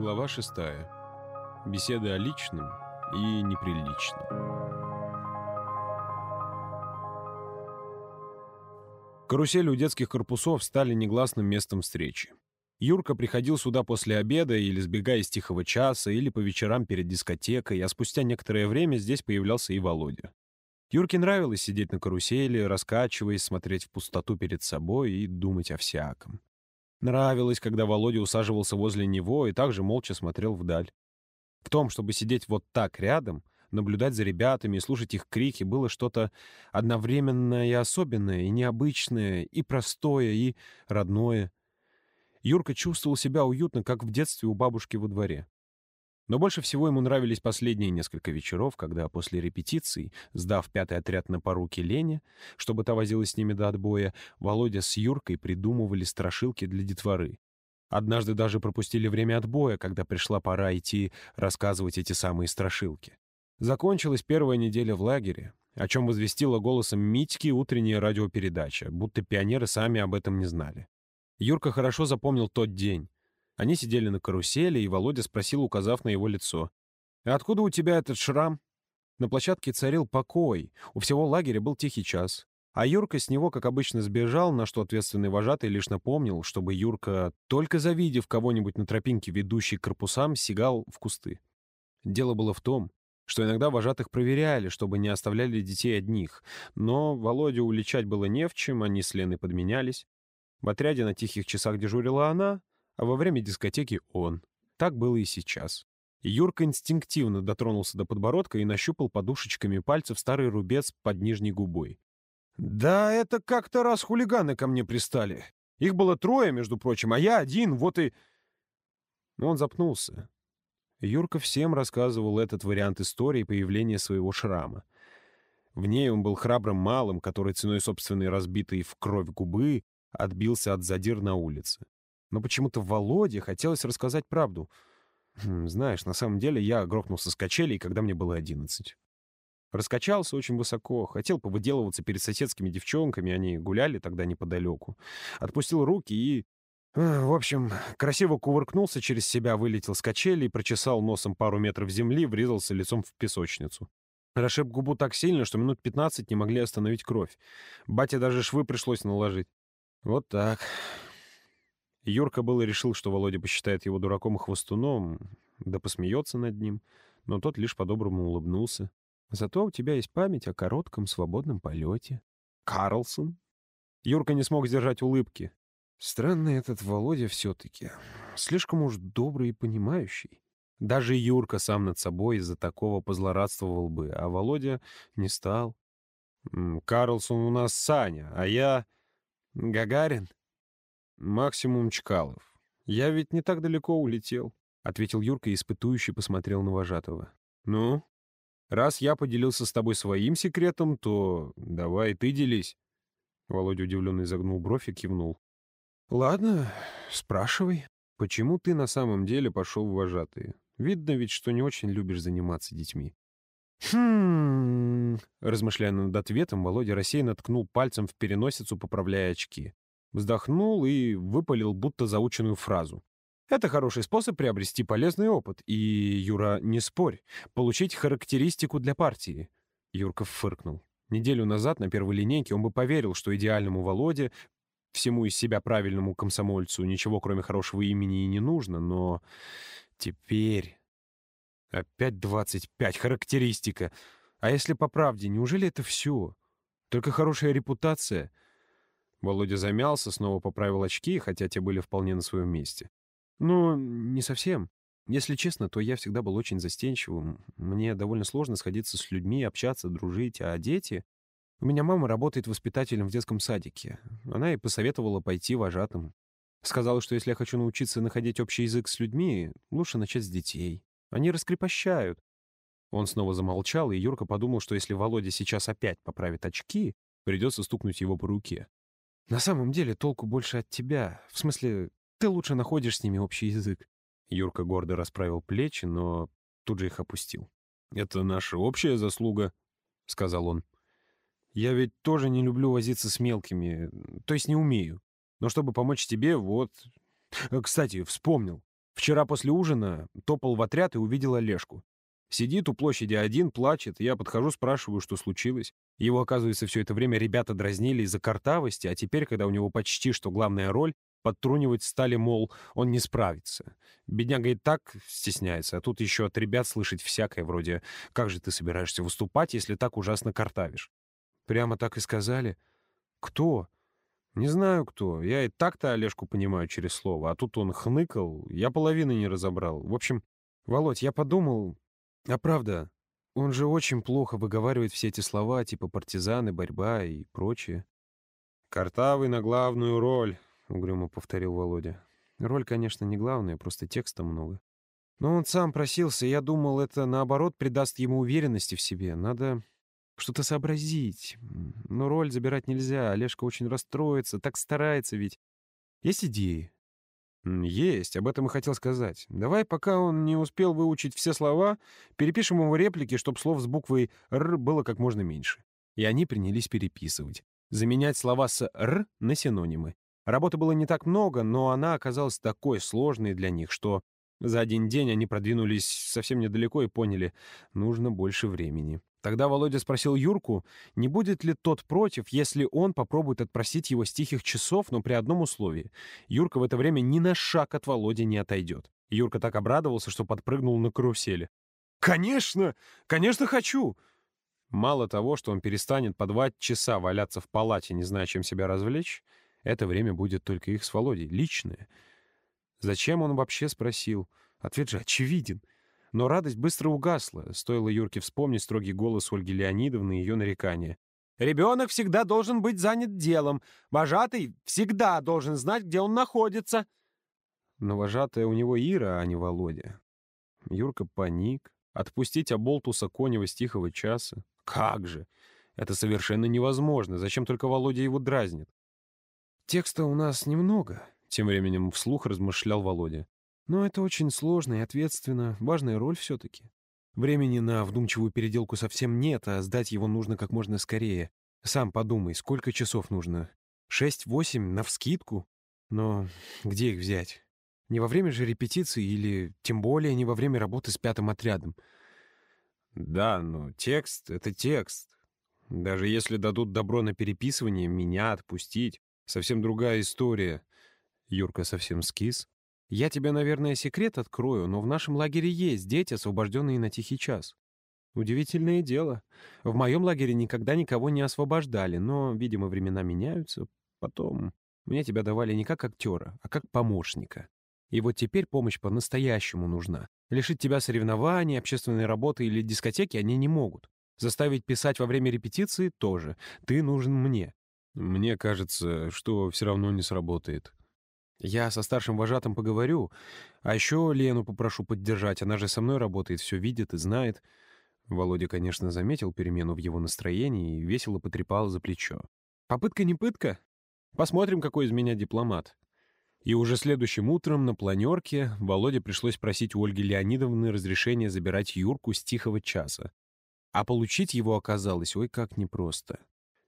Глава 6. Беседы о личном и неприличном. Карусели у детских корпусов стали негласным местом встречи. Юрка приходил сюда после обеда или сбегая из тихого часа, или по вечерам перед дискотекой, а спустя некоторое время здесь появлялся и Володя. Юрке нравилось сидеть на карусели, раскачиваясь, смотреть в пустоту перед собой и думать о всяком. Нравилось, когда Володя усаживался возле него и также молча смотрел вдаль. В том, чтобы сидеть вот так рядом, наблюдать за ребятами и слушать их крики, было что-то одновременно и особенное, и необычное, и простое, и родное. Юрка чувствовал себя уютно, как в детстве у бабушки во дворе. Но больше всего ему нравились последние несколько вечеров, когда после репетиций, сдав пятый отряд на поруки Лене, чтобы та возилась с ними до отбоя, Володя с Юркой придумывали страшилки для детворы. Однажды даже пропустили время отбоя, когда пришла пора идти рассказывать эти самые страшилки. Закончилась первая неделя в лагере, о чем возвестила голосом Митьки утренняя радиопередача, будто пионеры сами об этом не знали. Юрка хорошо запомнил тот день. Они сидели на карусели, и Володя спросил, указав на его лицо. «А откуда у тебя этот шрам?» На площадке царил покой, у всего лагеря был тихий час. А Юрка с него, как обычно, сбежал, на что ответственный вожатый лишь напомнил, чтобы Юрка, только завидев кого-нибудь на тропинке, ведущей к корпусам, сигал в кусты. Дело было в том, что иногда вожатых проверяли, чтобы не оставляли детей одних, но Володю уличать было не в чем, они с Леной подменялись. В отряде на тихих часах дежурила она, а во время дискотеки он. Так было и сейчас. Юрка инстинктивно дотронулся до подбородка и нащупал подушечками пальцев старый рубец под нижней губой. «Да это как-то раз хулиганы ко мне пристали. Их было трое, между прочим, а я один, вот и...» Но он запнулся. Юрка всем рассказывал этот вариант истории появления своего шрама. В ней он был храбрым малым, который ценой собственной разбитой в кровь губы отбился от задир на улице. Но почему-то Володе хотелось рассказать правду. Хм, знаешь, на самом деле я грохнулся с качелей, когда мне было одиннадцать. Раскачался очень высоко, хотел повыделываться перед соседскими девчонками, они гуляли тогда неподалеку. Отпустил руки и... Э, в общем, красиво кувыркнулся через себя, вылетел с качели, прочесал носом пару метров земли, врезался лицом в песочницу. Расшиб губу так сильно, что минут пятнадцать не могли остановить кровь. Батя даже швы пришлось наложить. Вот так. Юрка было решил, что Володя посчитает его дураком и хвостуном, да посмеется над ним, но тот лишь по-доброму улыбнулся. «Зато у тебя есть память о коротком свободном полете». «Карлсон?» Юрка не смог сдержать улыбки. Странный этот Володя все-таки. Слишком уж добрый и понимающий. Даже Юрка сам над собой из-за такого позлорадствовал бы, а Володя не стал. «Карлсон у нас Саня, а я...» «Гагарин?» «Максимум Чкалов. Я ведь не так далеко улетел», — ответил Юрка и испытующий посмотрел на вожатого. «Ну, раз я поделился с тобой своим секретом, то давай ты делись». Володя удивленно изогнул бровь и кивнул. «Ладно, спрашивай, почему ты на самом деле пошел в вожатые? Видно ведь, что не очень любишь заниматься детьми». «Хм...» Размышляя над ответом, Володя рассеянно ткнул пальцем в переносицу, поправляя очки. Вздохнул и выпалил будто заученную фразу. Это хороший способ приобрести полезный опыт. И, Юра, не спорь, получить характеристику для партии. Юрка фыркнул. Неделю назад на первой линейке он бы поверил, что идеальному Володе, всему из себя правильному комсомольцу, ничего кроме хорошего имени и не нужно, но теперь... Опять двадцать пять характеристика. А если по правде, неужели это все? Только хорошая репутация — Володя замялся, снова поправил очки, хотя те были вполне на своем месте. «Ну, не совсем. Если честно, то я всегда был очень застенчивым. Мне довольно сложно сходиться с людьми, общаться, дружить. А дети... У меня мама работает воспитателем в детском садике. Она и посоветовала пойти вожатым. Сказала, что если я хочу научиться находить общий язык с людьми, лучше начать с детей. Они раскрепощают. Он снова замолчал, и Юрка подумал, что если Володя сейчас опять поправит очки, придется стукнуть его по руке. На самом деле толку больше от тебя. В смысле, ты лучше находишь с ними общий язык. Юрка гордо расправил плечи, но тут же их опустил. «Это наша общая заслуга», — сказал он. «Я ведь тоже не люблю возиться с мелкими, то есть не умею. Но чтобы помочь тебе, вот... Кстати, вспомнил. Вчера после ужина топал в отряд и увидел Олежку. Сидит у площади один, плачет. Я подхожу, спрашиваю, что случилось. Его, оказывается, все это время ребята дразнили из-за картавости, а теперь, когда у него почти что главная роль, подтрунивать стали, мол, он не справится. Бедняга и так стесняется, а тут еще от ребят слышать всякое вроде «Как же ты собираешься выступать, если так ужасно картавишь?» Прямо так и сказали. «Кто?» «Не знаю, кто. Я и так-то Олежку понимаю через слово, а тут он хныкал, я половины не разобрал. В общем, Володь, я подумал, а правда, он же очень плохо выговаривает все эти слова, типа партизаны, борьба и прочее. «Картавый на главную роль», — угрюмо повторил Володя. Роль, конечно, не главная, просто текста много. Но он сам просился, и я думал, это, наоборот, придаст ему уверенности в себе. Надо что-то сообразить. Но роль забирать нельзя, Олежка очень расстроится, так старается ведь. Есть идеи? «Есть, об этом и хотел сказать. Давай, пока он не успел выучить все слова, перепишем его реплики, чтобы слов с буквой «р» было как можно меньше». И они принялись переписывать. Заменять слова с «р» на синонимы. Работы было не так много, но она оказалась такой сложной для них, что за один день они продвинулись совсем недалеко и поняли, нужно больше времени. Тогда Володя спросил Юрку, не будет ли тот против, если он попробует отпросить его с тихих часов, но при одном условии. Юрка в это время ни на шаг от Володи не отойдет. Юрка так обрадовался, что подпрыгнул на карусели. «Конечно! Конечно хочу!» Мало того, что он перестанет по два часа валяться в палате, не зная, чем себя развлечь, это время будет только их с Володей, личное. Зачем он вообще спросил? Ответ же очевиден — но радость быстро угасла, стоило Юрке вспомнить строгий голос Ольги Леонидовны и ее нарекания. «Ребенок всегда должен быть занят делом. Вожатый всегда должен знать, где он находится». Но вожатая у него Ира, а не Володя. Юрка паник. Отпустить Аболтуса Конева с тихого часа? Как же! Это совершенно невозможно. Зачем только Володя его дразнит? «Текста у нас немного», — тем временем вслух размышлял Володя. Но это очень сложно и ответственно, важная роль все-таки. Времени на вдумчивую переделку совсем нет, а сдать его нужно как можно скорее. Сам подумай, сколько часов нужно? Шесть-восемь навскидку? Но где их взять? Не во время же репетиции или тем более не во время работы с пятым отрядом. Да, но текст — это текст. Даже если дадут добро на переписывание, меня отпустить — совсем другая история. Юрка совсем скис, я тебе, наверное, секрет открою, но в нашем лагере есть дети, освобожденные на тихий час. Удивительное дело. В моем лагере никогда никого не освобождали, но, видимо, времена меняются. Потом мне тебя давали не как актера, а как помощника. И вот теперь помощь по-настоящему нужна. Лишить тебя соревнований, общественной работы или дискотеки они не могут. Заставить писать во время репетиции тоже. Ты нужен мне. Мне кажется, что все равно не сработает. Я со старшим вожатым поговорю, а еще Лену попрошу поддержать, она же со мной работает, все видит и знает. Володя, конечно, заметил перемену в его настроении и весело потрепал за плечо. Попытка не пытка. Посмотрим, какой из меня дипломат. И уже следующим утром на планерке Володе пришлось просить у Ольги Леонидовны разрешения забирать Юрку с тихого часа. А получить его оказалось ой как непросто.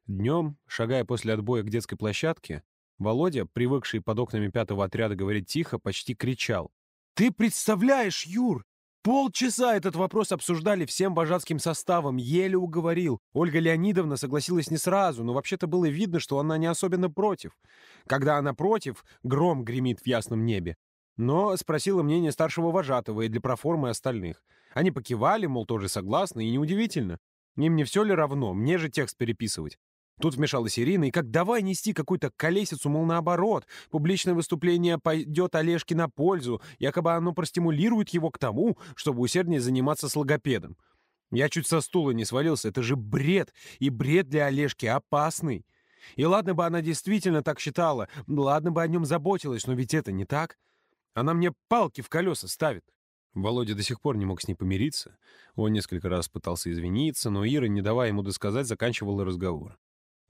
Днем, шагая после отбоя к детской площадке, Володя, привыкший под окнами пятого отряда говорить тихо, почти кричал. «Ты представляешь, Юр, Полчаса этот вопрос обсуждали всем вожатским составом, еле уговорил. Ольга Леонидовна согласилась не сразу, но вообще-то было видно, что она не особенно против. Когда она против, гром гремит в ясном небе. Но спросила мнение старшего вожатого и для проформы остальных. Они покивали, мол, тоже согласны, и неудивительно. Им не все ли равно, мне же текст переписывать. Тут вмешалась Ирина, и как давай нести какую-то колесицу, мол, наоборот. Публичное выступление пойдет Олежке на пользу, якобы оно простимулирует его к тому, чтобы усерднее заниматься с логопедом. Я чуть со стула не свалился, это же бред, и бред для Олежки опасный. И ладно бы она действительно так считала, ладно бы о нем заботилась, но ведь это не так. Она мне палки в колеса ставит. Володя до сих пор не мог с ней помириться. Он несколько раз пытался извиниться, но Ира, не давая ему досказать, заканчивала разговор.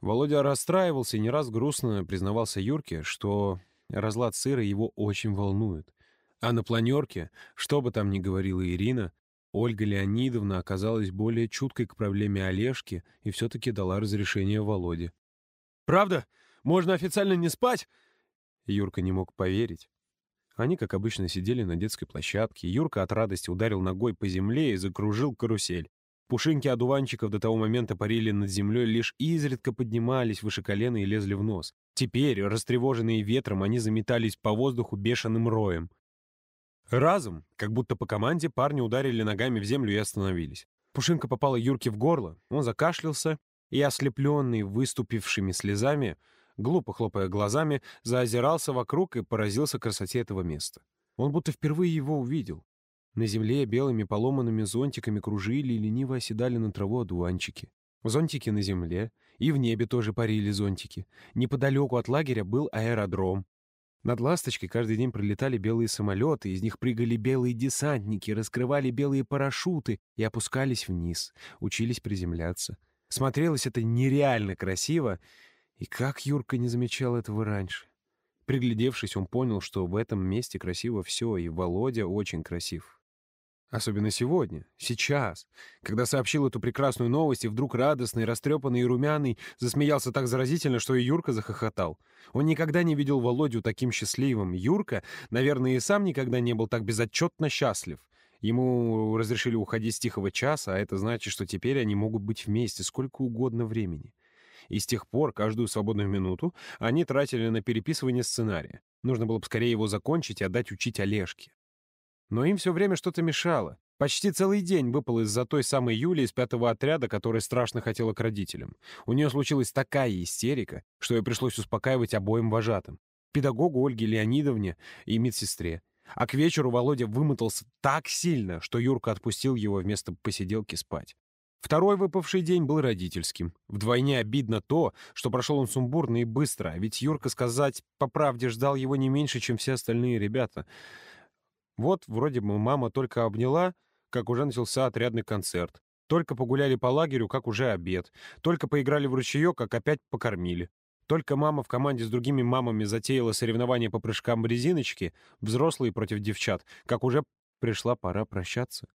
Володя расстраивался и не раз грустно признавался Юрке, что разлад сыра его очень волнует. А на планерке, что бы там ни говорила Ирина, Ольга Леонидовна оказалась более чуткой к проблеме Олежки и все-таки дала разрешение Володе. «Правда? Можно официально не спать?» Юрка не мог поверить. Они, как обычно, сидели на детской площадке. Юрка от радости ударил ногой по земле и закружил карусель. Пушинки одуванчиков до того момента парили над землей, лишь изредка поднимались выше колена и лезли в нос. Теперь, растревоженные ветром, они заметались по воздуху бешеным роем. Разом, как будто по команде, парни ударили ногами в землю и остановились. Пушинка попала Юрке в горло, он закашлялся и, ослепленный выступившими слезами, глупо хлопая глазами, заозирался вокруг и поразился красоте этого места. Он будто впервые его увидел. На земле белыми поломанными зонтиками кружили и лениво оседали на траву одуванчики. Зонтики на земле, и в небе тоже парили зонтики. Неподалеку от лагеря был аэродром. Над «Ласточкой» каждый день пролетали белые самолеты, из них прыгали белые десантники, раскрывали белые парашюты и опускались вниз, учились приземляться. Смотрелось это нереально красиво, и как Юрка не замечал этого раньше. Приглядевшись, он понял, что в этом месте красиво все, и Володя очень красив. Особенно сегодня, сейчас, когда сообщил эту прекрасную новость, и вдруг радостный, растрепанный и румяный засмеялся так заразительно, что и Юрка захохотал. Он никогда не видел Володю таким счастливым. Юрка, наверное, и сам никогда не был так безотчетно счастлив. Ему разрешили уходить с тихого часа, а это значит, что теперь они могут быть вместе сколько угодно времени. И с тех пор каждую свободную минуту они тратили на переписывание сценария. Нужно было бы скорее его закончить и отдать учить Олежке. Но им все время что-то мешало. Почти целый день выпал из-за той самой Юли из пятого отряда, которая страшно хотела к родителям. У нее случилась такая истерика, что ей пришлось успокаивать обоим вожатым. Педагогу Ольге Леонидовне и медсестре. А к вечеру Володя вымотался так сильно, что Юрка отпустил его вместо посиделки спать. Второй выпавший день был родительским. Вдвойне обидно то, что прошел он сумбурно и быстро, а ведь Юрка, сказать по правде, ждал его не меньше, чем все остальные ребята — вот вроде бы мама только обняла, как уже начался отрядный концерт. Только погуляли по лагерю, как уже обед. Только поиграли в ручеек, как опять покормили. Только мама в команде с другими мамами затеяла соревнования по прыжкам в резиночке, взрослые против девчат, как уже пришла пора прощаться.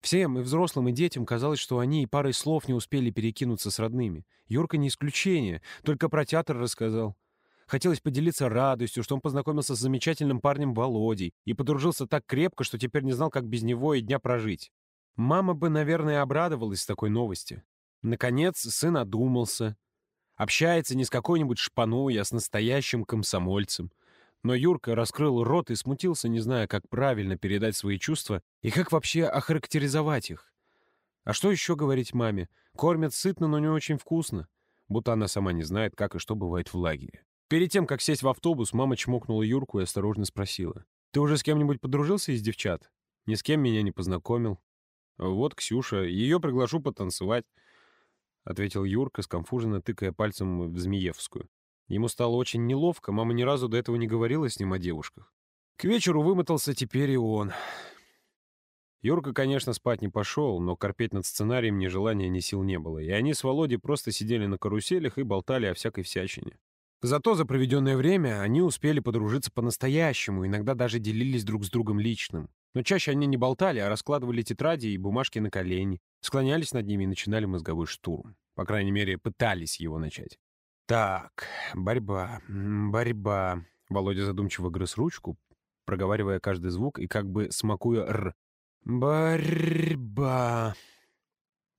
Всем, и взрослым, и детям, казалось, что они и парой слов не успели перекинуться с родными. Юрка не исключение, только про театр рассказал. Хотелось поделиться радостью, что он познакомился с замечательным парнем Володей и подружился так крепко, что теперь не знал, как без него и дня прожить. Мама бы, наверное, обрадовалась такой новости. Наконец, сын одумался. Общается не с какой-нибудь шпаной, а с настоящим комсомольцем. Но Юрка раскрыл рот и смутился, не зная, как правильно передать свои чувства и как вообще охарактеризовать их. А что еще говорить маме? Кормят сытно, но не очень вкусно. Будто она сама не знает, как и что бывает в лагере. Перед тем, как сесть в автобус, мама чмокнула Юрку и осторожно спросила. «Ты уже с кем-нибудь подружился из девчат? Ни с кем меня не познакомил». «Вот Ксюша, ее приглашу потанцевать», — ответил Юрка, скомфуженно тыкая пальцем в Змеевскую. Ему стало очень неловко, мама ни разу до этого не говорила с ним о девушках. К вечеру вымотался теперь и он. Юрка, конечно, спать не пошел, но корпеть над сценарием ни желания, ни сил не было, и они с Володей просто сидели на каруселях и болтали о всякой всячине. Зато за проведенное время они успели подружиться по-настоящему, иногда даже делились друг с другом личным. Но чаще они не болтали, а раскладывали тетради и бумажки на колени, склонялись над ними и начинали мозговой штурм. По крайней мере, пытались его начать. «Так, борьба, борьба...» Володя задумчиво грыз ручку, проговаривая каждый звук и как бы смакуя «р». «Борьба...»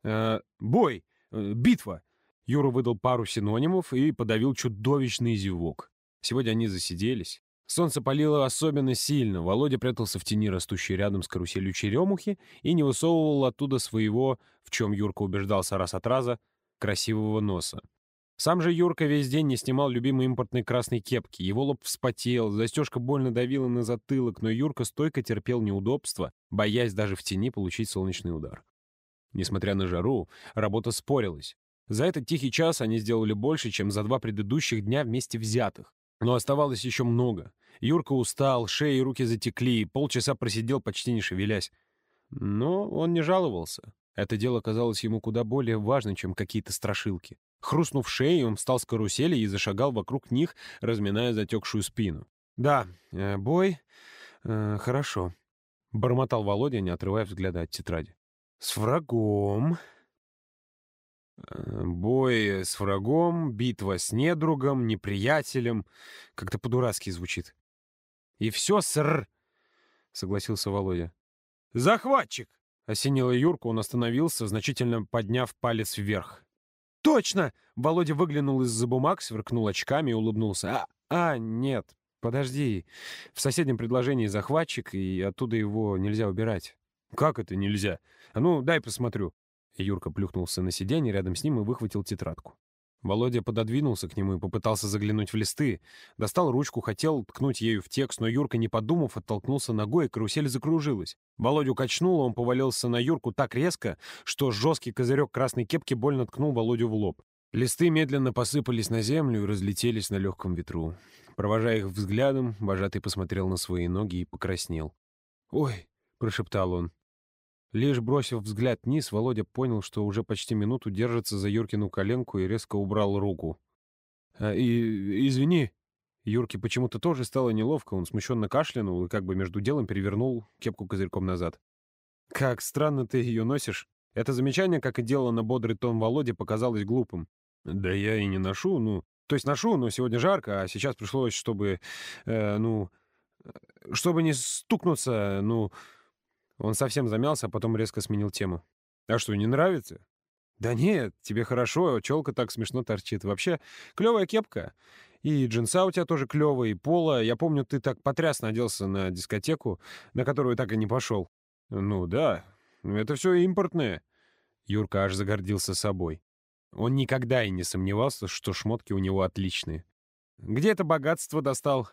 э, «Бой! Битва!» Юра выдал пару синонимов и подавил чудовищный зевок. Сегодня они засиделись. Солнце палило особенно сильно. Володя прятался в тени, растущей рядом с каруселью черемухи, и не высовывал оттуда своего, в чем Юрка убеждался раз от раза, красивого носа. Сам же Юрка весь день не снимал любимой импортной красной кепки. Его лоб вспотел, застежка больно давила на затылок, но Юрка стойко терпел неудобства, боясь даже в тени получить солнечный удар. Несмотря на жару, работа спорилась. За этот тихий час они сделали больше, чем за два предыдущих дня вместе взятых. Но оставалось еще много. Юрка устал, шеи и руки затекли, полчаса просидел, почти не шевелясь. Но он не жаловался. Это дело казалось ему куда более важным, чем какие-то страшилки. Хрустнув шеей, он встал с карусели и зашагал вокруг них, разминая затекшую спину. «Да, э, бой... Э, хорошо», — бормотал Володя, не отрывая взгляда от тетради. «С врагом...» Э, бой с врагом, битва с недругом, неприятелем. Как-то по-дурацки звучит. И все ср, согласился Володя. Захватчик! Осенила Юрку, он остановился, значительно подняв палец вверх. «Точно!» — Володя выглянул из-за бумаг, сверкнул очками и улыбнулся. «А, а, нет, подожди. В соседнем предложении захватчик, и оттуда его нельзя убирать». «Как это нельзя? А ну, дай посмотрю». Юрка плюхнулся на сиденье рядом с ним и выхватил тетрадку. Володя пододвинулся к нему и попытался заглянуть в листы. Достал ручку, хотел ткнуть ею в текст, но Юрка, не подумав, оттолкнулся ногой, и карусель закружилась. Володю качнуло, он повалился на Юрку так резко, что жесткий козырек красной кепки больно ткнул Володю в лоб. Листы медленно посыпались на землю и разлетелись на легком ветру. Провожая их взглядом, вожатый посмотрел на свои ноги и покраснел. «Ой!» — прошептал он. Лишь бросив взгляд вниз, Володя понял, что уже почти минуту держится за Юркину коленку и резко убрал руку. «А, и, «Извини». Юрке почему-то тоже стало неловко, он смущенно кашлянул и как бы между делом перевернул кепку козырьком назад. «Как странно ты ее носишь». Это замечание, как и дело на бодрый тон Володи, показалось глупым. «Да я и не ношу, ну... То есть ношу, но сегодня жарко, а сейчас пришлось, чтобы... Э, ну... Э, чтобы не стукнуться, ну...» Он совсем замялся, а потом резко сменил тему. «А что, не нравится?» «Да нет, тебе хорошо, челка так смешно торчит. Вообще, клевая кепка. И джинса у тебя тоже клевые, и пола. Я помню, ты так потрясно оделся на дискотеку, на которую так и не пошел». «Ну да, это все импортное». Юрка аж загордился собой. Он никогда и не сомневался, что шмотки у него отличные. «Где это богатство достал?»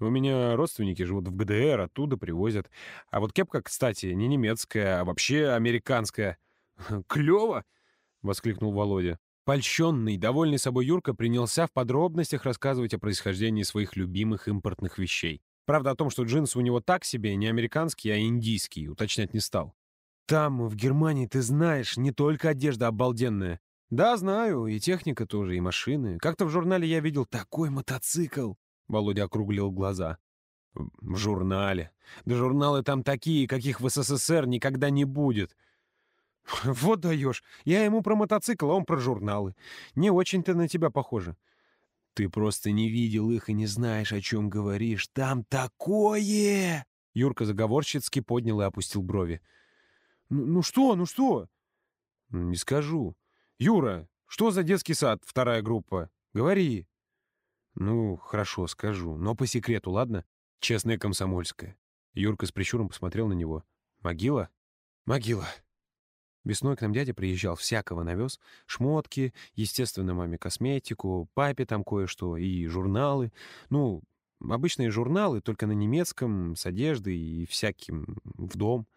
У меня родственники живут в ГДР, оттуда привозят. А вот кепка, кстати, не немецкая, а вообще американская. «Клево!» — воскликнул Володя. Польщенный, довольный собой Юрка принялся в подробностях рассказывать о происхождении своих любимых импортных вещей. Правда, о том, что джинсы у него так себе, не американские, а индийские, уточнять не стал. «Там, в Германии, ты знаешь, не только одежда обалденная. Да, знаю, и техника тоже, и машины. Как-то в журнале я видел такой мотоцикл. Володя округлил глаза. «В журнале. Да журналы там такие, каких в СССР никогда не будет». «Вот даешь. Я ему про мотоцикл, а он про журналы. Не очень-то на тебя похоже». «Ты просто не видел их и не знаешь, о чем говоришь. Там такое!» Юрка заговорщицки поднял и опустил брови. «Ну, ну что, ну что?» «Не скажу. Юра, что за детский сад, вторая группа? Говори». «Ну, хорошо, скажу. Но по секрету, ладно? Честная комсомольская». Юрка с прищуром посмотрел на него. «Могила?» «Могила». Весной к нам дядя приезжал, всякого навез. Шмотки, естественно, маме косметику, папе там кое-что и журналы. Ну, обычные журналы, только на немецком, с одеждой и всяким в дом.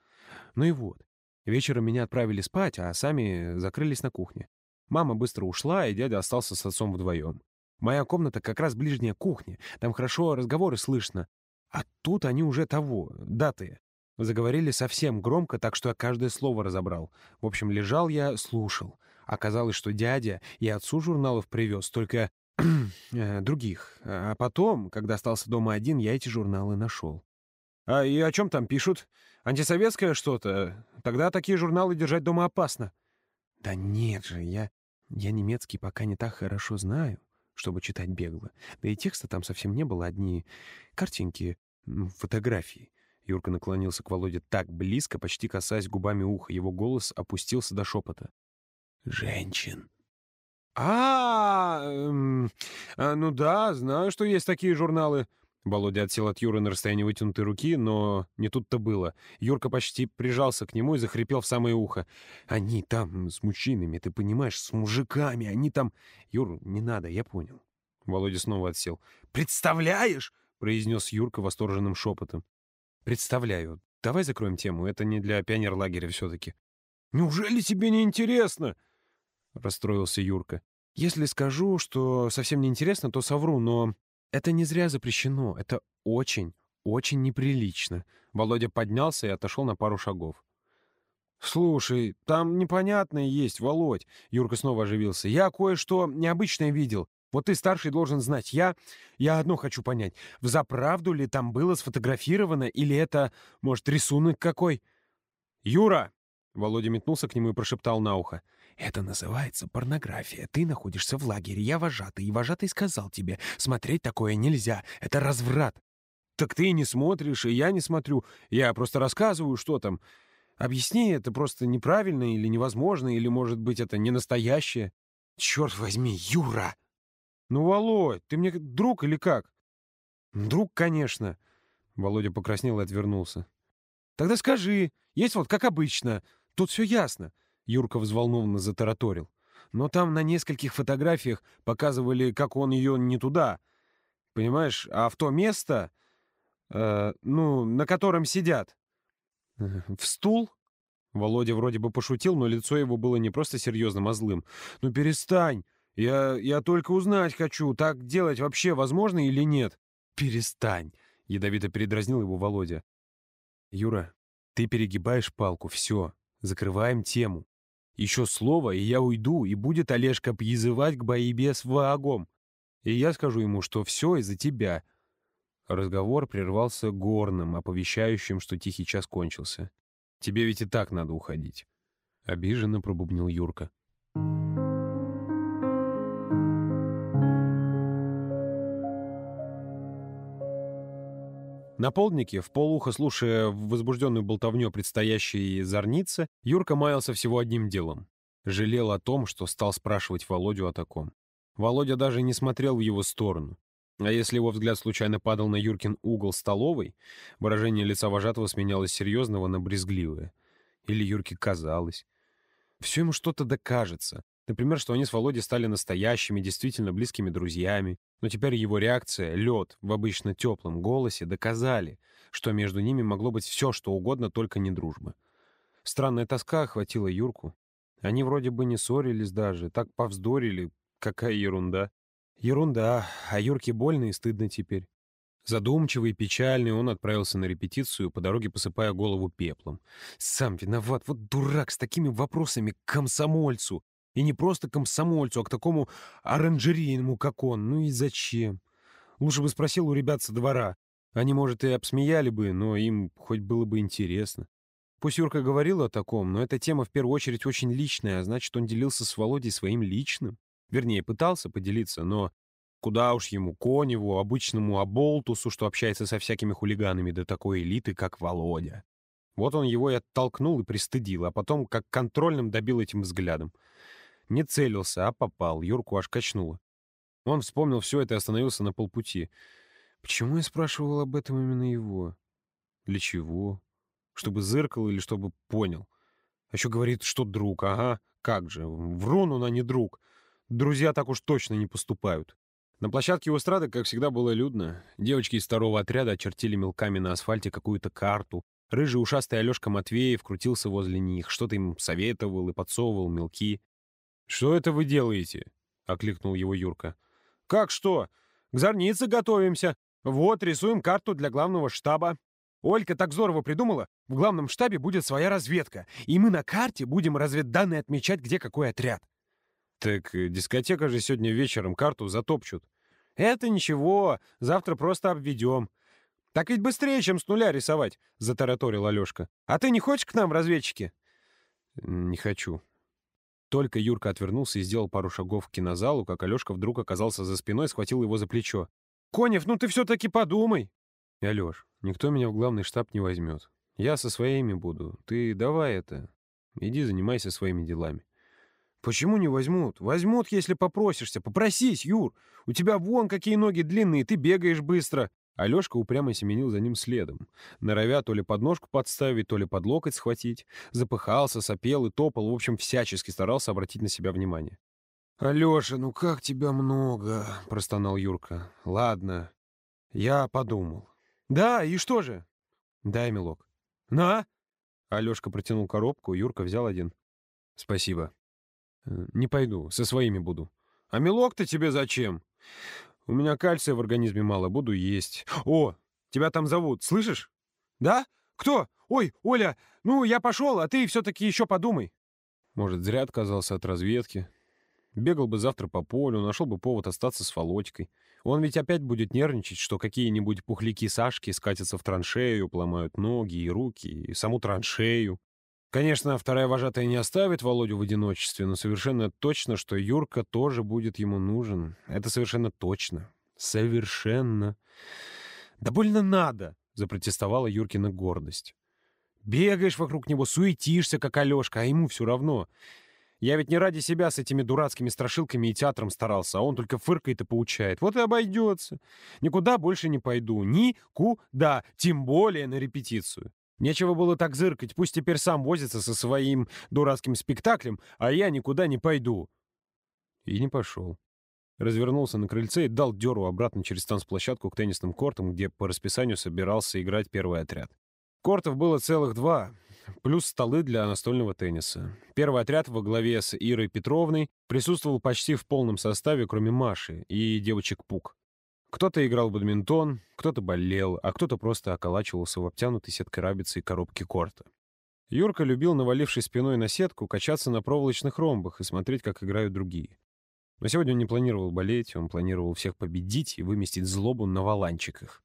Ну и вот. Вечером меня отправили спать, а сами закрылись на кухне. Мама быстро ушла, и дядя остался с отцом вдвоем. Моя комната как раз ближняя кухня, там хорошо разговоры слышно. А тут они уже того, датые. Заговорили совсем громко, так что я каждое слово разобрал. В общем, лежал я, слушал. Оказалось, что дядя и отцу журналов привез, только э, других. А потом, когда остался дома один, я эти журналы нашел. «А и о чем там пишут? Антисоветское что-то? Тогда такие журналы держать дома опасно». «Да нет же, я, я немецкий пока не так хорошо знаю чтобы читать бегло. Да и текста там совсем не было, одни картинки, фотографии. Юрка наклонился к Володе так близко, почти касаясь губами уха. Его голос опустился до шепота. «Женщин». А, -а, а, ну да, знаю, что есть такие журналы. Володя отсел от Юры на расстоянии вытянутой руки, но не тут-то было. Юрка почти прижался к нему и захрипел в самое ухо. «Они там с мужчинами, ты понимаешь, с мужиками, они там...» «Юр, не надо, я понял». Володя снова отсел. «Представляешь?» — произнес Юрка восторженным шепотом. «Представляю. Давай закроем тему, это не для пионерлагеря все-таки». «Неужели тебе не интересно?» — расстроился Юрка. «Если скажу, что совсем не интересно, то совру, но это не зря запрещено, это очень, очень неприлично. Володя поднялся и отошел на пару шагов. «Слушай, там непонятное есть, Володь!» Юрка снова оживился. «Я кое-что необычное видел. Вот ты, старший, должен знать. Я... Я одно хочу понять. Взаправду ли там было сфотографировано, или это, может, рисунок какой?» «Юра!» Володя метнулся к нему и прошептал на ухо. Это называется порнография. Ты находишься в лагере, я вожатый, и вожатый сказал тебе, смотреть такое нельзя, это разврат. Так ты не смотришь, и я не смотрю. Я просто рассказываю, что там. Объясни, это просто неправильно или невозможно, или, может быть, это не настоящее. Черт возьми, Юра! Ну, Володь, ты мне друг или как? Друг, конечно. Володя покраснел и отвернулся. Тогда скажи, есть вот как обычно. Тут все ясно. Юрка взволнованно затараторил. Но там на нескольких фотографиях показывали, как он ее не туда. Понимаешь, а в то место, э, ну, на котором сидят. В стул? Володя вроде бы пошутил, но лицо его было не просто серьезным, а злым. «Ну перестань! Я, я только узнать хочу, так делать вообще возможно или нет?» «Перестань!» — ядовито передразнил его Володя. «Юра, ты перегибаешь палку, все, закрываем тему. Еще слово, и я уйду, и будет Олежка пьязывать к боебе с вагом. И я скажу ему, что все из-за тебя». Разговор прервался горным, оповещающим, что тихий час кончился. «Тебе ведь и так надо уходить», — обиженно пробубнил Юрка. На полднике, в полухо слушая возбужденную болтовню предстоящей зорнице, Юрка маялся всего одним делом. Жалел о том, что стал спрашивать Володю о таком. Володя даже не смотрел в его сторону. А если его взгляд случайно падал на Юркин угол столовой, выражение лица вожатого сменялось серьезного на брезгливое. Или Юрке казалось. Все ему что-то докажется. Например, что они с Володей стали настоящими, действительно близкими друзьями. Но теперь его реакция, лед в обычно теплом голосе, доказали, что между ними могло быть все, что угодно, только не дружба. Странная тоска охватила Юрку. Они вроде бы не ссорились даже, так повздорили. Какая ерунда. Ерунда, а Юрке больно и стыдно теперь. Задумчивый и печальный он отправился на репетицию, по дороге посыпая голову пеплом. Сам виноват, вот дурак с такими вопросами к комсомольцу. И не просто комсомольцу, а к такому оранжерийному, как он. Ну и зачем? Лучше бы спросил у ребят со двора. Они, может, и обсмеяли бы, но им хоть было бы интересно. Пусть Юрка говорил о таком, но эта тема в первую очередь очень личная, а значит, он делился с Володей своим личным. Вернее, пытался поделиться, но куда уж ему, Коневу, обычному оболтусу, что общается со всякими хулиганами до такой элиты, как Володя. Вот он его и оттолкнул и пристыдил, а потом как контрольным добил этим взглядом. Не целился, а попал, Юрку аж качнуло. Он вспомнил все это и остановился на полпути. Почему я спрашивал об этом именно его? Для чего? Чтобы зыркал или чтобы понял? А еще говорит, что друг, ага, как же, врун он, а не друг. Друзья так уж точно не поступают. На площадке у эстрады, как всегда, было людно. Девочки из второго отряда очертили мелками на асфальте какую-то карту. Рыжий ушастый Алешка Матвеев крутился возле них, что-то им советовал и подсовывал мелки. «Что это вы делаете?» — окликнул его Юрка. «Как что? К зорнице готовимся. Вот, рисуем карту для главного штаба. Олька так здорово придумала. В главном штабе будет своя разведка, и мы на карте будем разведданные отмечать, где какой отряд. «Так э, дискотека же сегодня вечером карту затопчут». «Это ничего, завтра просто обведем». «Так ведь быстрее, чем с нуля рисовать», — затараторил Алешка. «А ты не хочешь к нам, разведчики?» «Не хочу». Только Юрка отвернулся и сделал пару шагов к кинозалу, как Алешка вдруг оказался за спиной, схватил его за плечо. «Конев, ну ты все-таки подумай!» «Алеш, никто меня в главный штаб не возьмет. Я со своими буду. Ты давай это. Иди занимайся своими делами». «Почему не возьмут? Возьмут, если попросишься. Попросись, Юр. У тебя вон какие ноги длинные, ты бегаешь быстро». Алешка упрямо семенил за ним следом, норовя то ли подножку подставить, то ли под локоть схватить. Запыхался, сопел и топал, в общем, всячески старался обратить на себя внимание. «Алеша, ну как тебя много!» — простонал Юрка. «Ладно, я подумал». «Да, и что же?» «Дай, милок». «На!» Алешка протянул коробку, Юрка взял один. «Спасибо». Э, «Не пойду, со своими буду». «А мелок-то тебе зачем?» «У меня кальция в организме мало, буду есть». «О, тебя там зовут, слышишь?» «Да? Кто? Ой, Оля, ну я пошел, а ты все-таки еще подумай». Может, зря отказался от разведки. Бегал бы завтра по полю, нашел бы повод остаться с Володькой. Он ведь опять будет нервничать, что какие-нибудь пухляки Сашки скатятся в траншею, поломают ноги и руки, и саму траншею. Конечно, вторая вожатая не оставит Володю в одиночестве, но совершенно точно, что Юрка тоже будет ему нужен. Это совершенно точно. Совершенно. «Да больно надо!» — запротестовала Юркина гордость. «Бегаешь вокруг него, суетишься, как Алешка, а ему все равно. Я ведь не ради себя с этими дурацкими страшилками и театром старался, а он только фыркает и поучает. Вот и обойдется. Никуда больше не пойду. Никуда. Тем более на репетицию. Нечего было так зыркать. Пусть теперь сам возится со своим дурацким спектаклем, а я никуда не пойду. И не пошел. Развернулся на крыльце и дал дёру обратно через танцплощадку к теннисным кортам, где по расписанию собирался играть первый отряд. Кортов было целых два, плюс столы для настольного тенниса. Первый отряд во главе с Ирой Петровной присутствовал почти в полном составе, кроме Маши и девочек Пук. Кто-то играл в бадминтон, кто-то болел, а кто-то просто околачивался в обтянутой сеткой рабицы и коробке корта. Юрка любил, навалившись спиной на сетку, качаться на проволочных ромбах и смотреть, как играют другие. Но сегодня он не планировал болеть, он планировал всех победить и выместить злобу на валанчиках.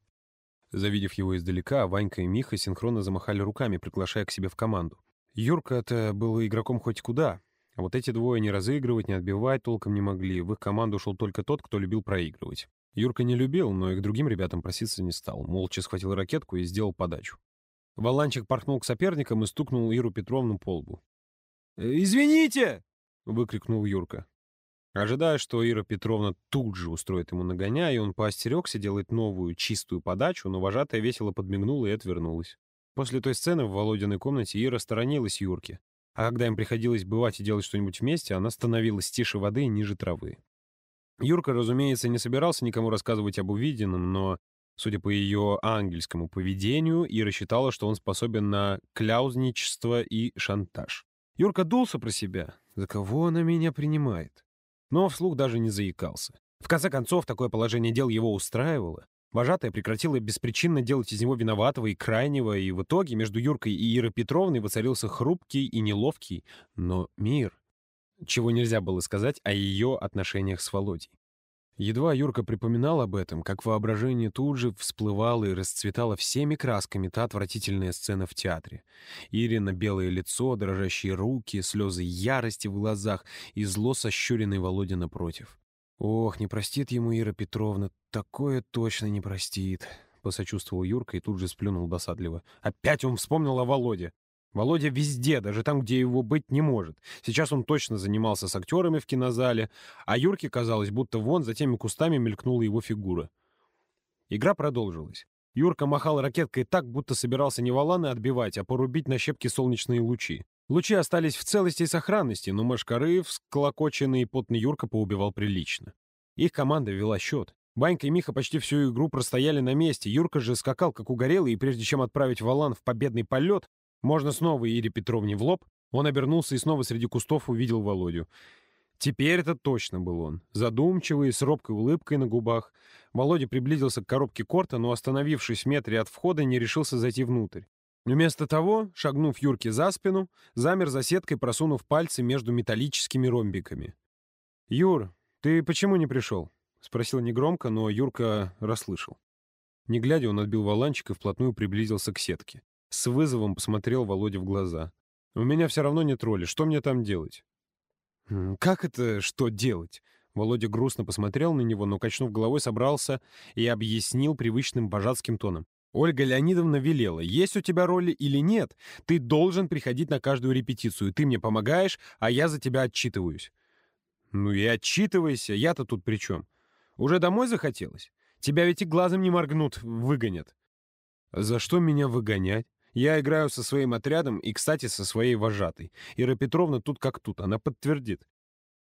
Завидев его издалека, Ванька и Миха синхронно замахали руками, приглашая к себе в команду. Юрка-то был игроком хоть куда. А вот эти двое не разыгрывать, не отбивать толком не могли. В их команду шел только тот, кто любил проигрывать. Юрка не любил, но и к другим ребятам проситься не стал. Молча схватил ракетку и сделал подачу. Валанчик порхнул к соперникам и стукнул Иру Петровну по лбу. «Извините!» — выкрикнул Юрка. Ожидая, что Ира Петровна тут же устроит ему нагоня, и он поостерегся делать новую чистую подачу, но вожатая весело подмигнула и отвернулась. После той сцены в Володиной комнате Ира сторонилась Юрки, а когда им приходилось бывать и делать что-нибудь вместе, она становилась тише воды и ниже травы. Юрка, разумеется, не собирался никому рассказывать об увиденном, но, судя по ее ангельскому поведению, Ира считала, что он способен на кляузничество и шантаж. Юрка дулся про себя. За кого она меня принимает? но вслух даже не заикался. В конце концов, такое положение дел его устраивало. Вожатая прекратила беспричинно делать из него виноватого и крайнего, и в итоге между Юркой и Ирой Петровной воцарился хрупкий и неловкий, но мир, чего нельзя было сказать о ее отношениях с Володей. Едва Юрка припоминал об этом, как воображение тут же всплывало и расцветало всеми красками та отвратительная сцена в театре. Ирина белое лицо, дрожащие руки, слезы ярости в глазах и зло сощуренный Володя напротив. «Ох, не простит ему Ира Петровна, такое точно не простит», — посочувствовал Юрка и тут же сплюнул досадливо. «Опять он вспомнил о Володе. Володя везде, даже там, где его быть не может. Сейчас он точно занимался с актерами в кинозале, а Юрке казалось, будто вон за теми кустами мелькнула его фигура. Игра продолжилась. Юрка махал ракеткой так, будто собирался не валаны отбивать, а порубить на щепки солнечные лучи. Лучи остались в целости и сохранности, но мошкары, всклокоченный и потный Юрка поубивал прилично. Их команда вела счет. Банька и Миха почти всю игру простояли на месте. Юрка же скакал, как угорелый, и прежде чем отправить валан в победный полет, можно снова Ире Петровне в лоб. Он обернулся и снова среди кустов увидел Володю. Теперь это точно был он. Задумчивый, с робкой улыбкой на губах. Володя приблизился к коробке корта, но, остановившись в метре от входа, не решился зайти внутрь. Вместо того, шагнув Юрке за спину, замер за сеткой, просунув пальцы между металлическими ромбиками. «Юр, ты почему не пришел?» — спросил негромко, но Юрка расслышал. Не глядя, он отбил валанчик и вплотную приблизился к сетке. С вызовом посмотрел Володя в глаза. «У меня все равно нет роли. Что мне там делать?» «Как это что делать?» Володя грустно посмотрел на него, но, качнув головой, собрался и объяснил привычным божатским тоном. «Ольга Леонидовна велела, есть у тебя роли или нет, ты должен приходить на каждую репетицию. Ты мне помогаешь, а я за тебя отчитываюсь». «Ну и отчитывайся, я-то тут при чем? Уже домой захотелось? Тебя ведь и глазом не моргнут, выгонят». «За что меня выгонять? Я играю со своим отрядом и, кстати, со своей вожатой. Ира Петровна тут как тут, она подтвердит.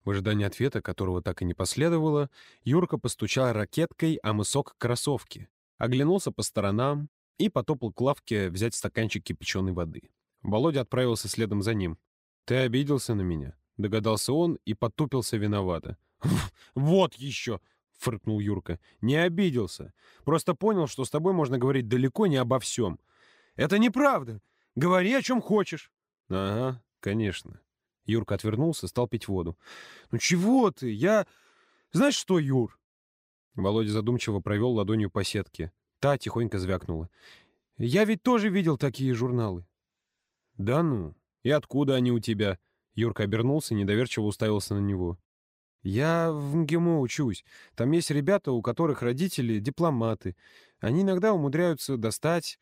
В ожидании ответа, которого так и не последовало, Юрка постучал ракеткой о мысок кроссовки, оглянулся по сторонам и потопал к лавке взять стаканчик кипяченой воды. Володя отправился следом за ним. «Ты обиделся на меня?» — догадался он и потупился виновато. «Вот еще!» — фыркнул Юрка. «Не обиделся. Просто понял, что с тобой можно говорить далеко не обо всем. Это неправда. Говори, о чем хочешь. Ага, конечно. Юрка отвернулся, стал пить воду. Ну чего ты? Я... Знаешь что, Юр? Володя задумчиво провел ладонью по сетке. Та тихонько звякнула. Я ведь тоже видел такие журналы. Да ну? И откуда они у тебя? Юрка обернулся и недоверчиво уставился на него. «Я в МГИМО учусь. Там есть ребята, у которых родители дипломаты. Они иногда умудряются достать...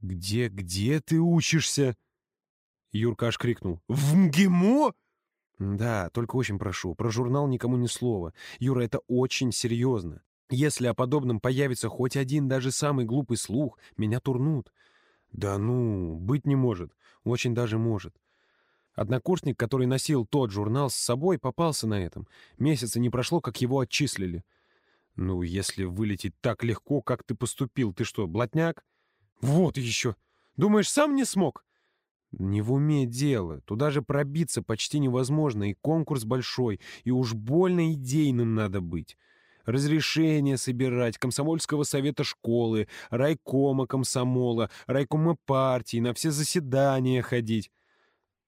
«Где, где ты учишься?» Юрка аж крикнул. «В МГИМО?» «Да, только очень прошу, про журнал никому ни слова. Юра, это очень серьезно. Если о подобном появится хоть один даже самый глупый слух, меня турнут». «Да ну, быть не может. Очень даже может. Однокурсник, который носил тот журнал с собой, попался на этом. Месяца не прошло, как его отчислили. Ну, если вылететь так легко, как ты поступил, ты что, блатняк? Вот еще. Думаешь, сам не смог? Не в уме дело. Туда же пробиться почти невозможно, и конкурс большой, и уж больно идейным надо быть. Разрешение собирать, комсомольского совета школы, райкома комсомола, райкома партии, на все заседания ходить.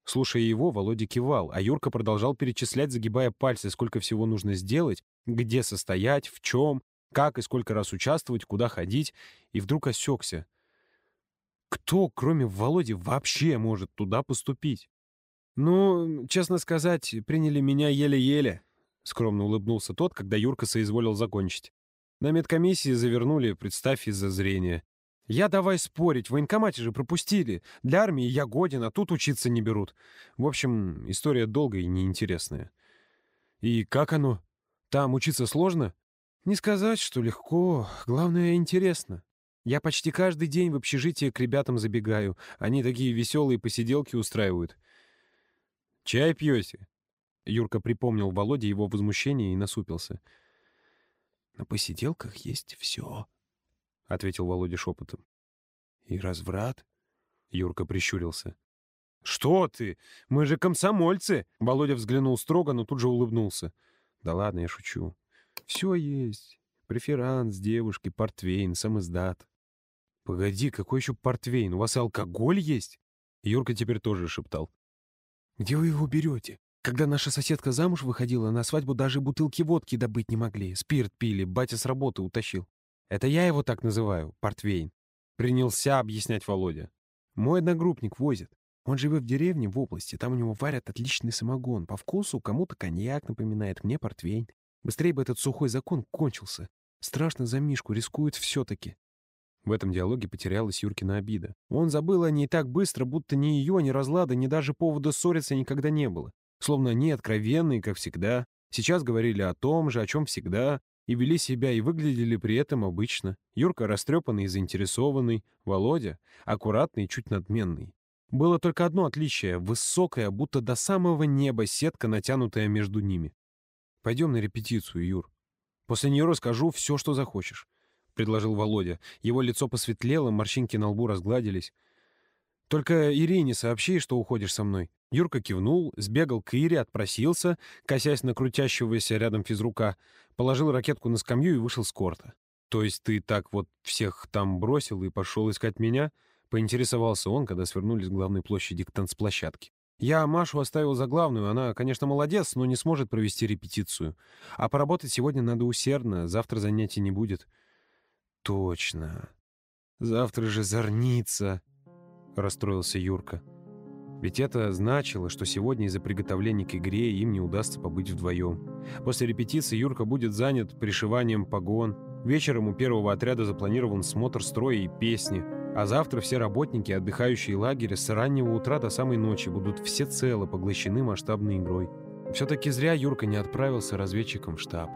Слушая его, Володя кивал, а Юрка продолжал перечислять, загибая пальцы, сколько всего нужно сделать, где состоять, в чем, как и сколько раз участвовать, куда ходить, и вдруг осекся. Кто, кроме Володи, вообще может туда поступить? «Ну, честно сказать, приняли меня еле-еле», — скромно улыбнулся тот, когда Юрка соизволил закончить. «На медкомиссии завернули, представь, из-за зрения. Я давай спорить, в военкомате же пропустили. Для армии я годен, а тут учиться не берут. В общем, история долгая и неинтересная. И как оно? Там учиться сложно? Не сказать, что легко. Главное, интересно. Я почти каждый день в общежитие к ребятам забегаю. Они такие веселые посиделки устраивают. «Чай пьете?» Юрка припомнил Володе его возмущение и насупился. «На посиделках есть все», — ответил Володя шепотом. «И разврат?» — Юрка прищурился. «Что ты? Мы же комсомольцы!» Володя взглянул строго, но тут же улыбнулся. «Да ладно, я шучу. Все есть. Преферанс, девушки, портвейн, самоздат». «Погоди, какой еще портвейн? У вас алкоголь есть?» Юрка теперь тоже шептал. «Где вы его берете? Когда наша соседка замуж выходила, на свадьбу даже бутылки водки добыть не могли. Спирт пили, батя с работы утащил. Это я его так называю, портвейн. Принялся объяснять Володя. Мой одногруппник возит. Он живет в деревне в области, там у него варят отличный самогон. По вкусу кому-то коньяк напоминает, мне портвейн. Быстрее бы этот сухой закон кончился. Страшно за Мишку, рискует все-таки. В этом диалоге потерялась Юркина обида. Он забыл о ней так быстро, будто ни ее, ни разлада, ни даже повода ссориться никогда не было. Словно они откровенные, как всегда. Сейчас говорили о том же, о чем всегда и вели себя и выглядели при этом обычно. Юрка растрепанный и заинтересованный, Володя аккуратный и чуть надменный. Было только одно отличие — высокая, будто до самого неба сетка, натянутая между ними. «Пойдем на репетицию, Юр. После нее расскажу все, что захочешь», — предложил Володя. Его лицо посветлело, морщинки на лбу разгладились. «Только Ирине сообщи, что уходишь со мной». Юрка кивнул, сбегал к Ире, отпросился, косясь на крутящегося рядом физрука, положил ракетку на скамью и вышел с корта. «То есть ты так вот всех там бросил и пошел искать меня?» — поинтересовался он, когда свернули с главной площади к танцплощадке. «Я Машу оставил за главную. Она, конечно, молодец, но не сможет провести репетицию. А поработать сегодня надо усердно, завтра занятий не будет». «Точно. Завтра же зорница», — расстроился Юрка. Ведь это значило, что сегодня из-за приготовления к игре им не удастся побыть вдвоем. После репетиции Юрка будет занят пришиванием погон. Вечером у первого отряда запланирован смотр строя и песни. А завтра все работники, отдыхающие лагеря, с раннего утра до самой ночи будут всецело поглощены масштабной игрой. Все-таки зря Юрка не отправился разведчиком в штаб.